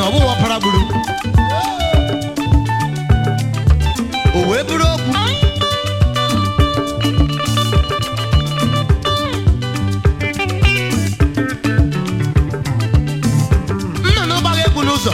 na ọ bụghị ọpara gburu o wee bụrụ okwu nnụnụ n'ụzọ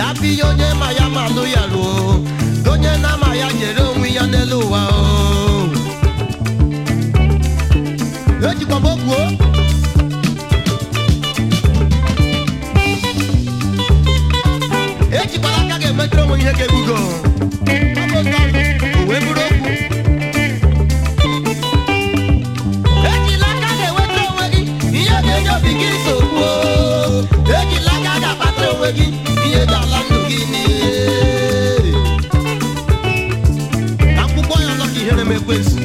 ya bi onye ma ya ma lụ ya lụọ onye na ama ya nyere onwe ya n'elu ụwa ejikwa e m okwu ejikwala aka ga-emetụrụ onwe ihe ga-egbugo gbèsè.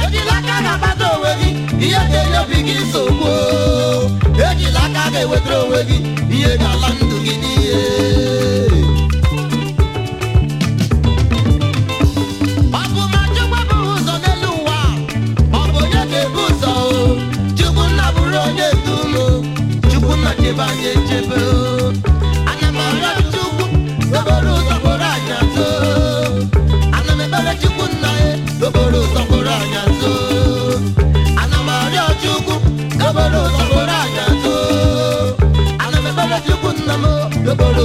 ejila aka na-akpata iye gị ihe ga-enye obi gị nsogbu oh. ejila aka ga-ewetara onwe gị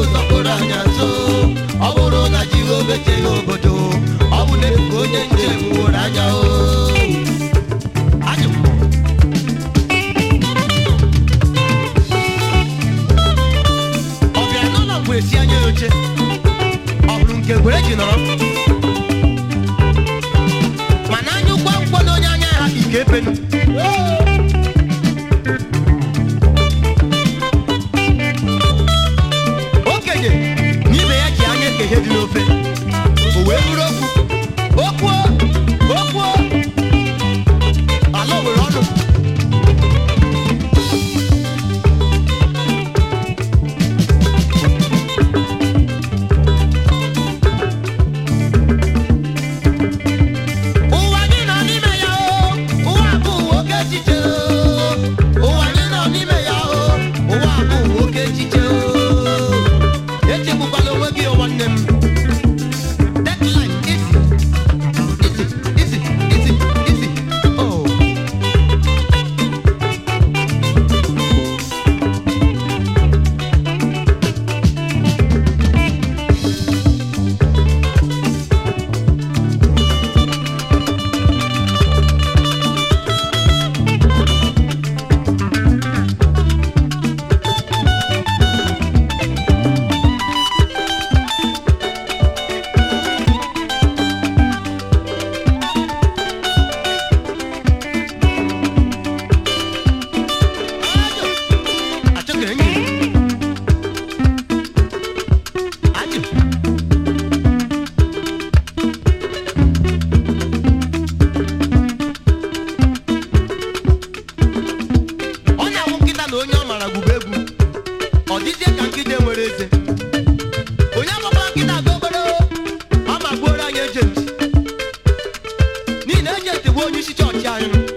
ụzọkpụrụ anya so ọ bụrụ na jehova echeghị obodo ọ bụ na ebubo onye njem wụrụ anya o esi anya oche ọ bụrụ nke ngwere ji nọrọ mana anya ụgbọ akwụkwọ What you should judge,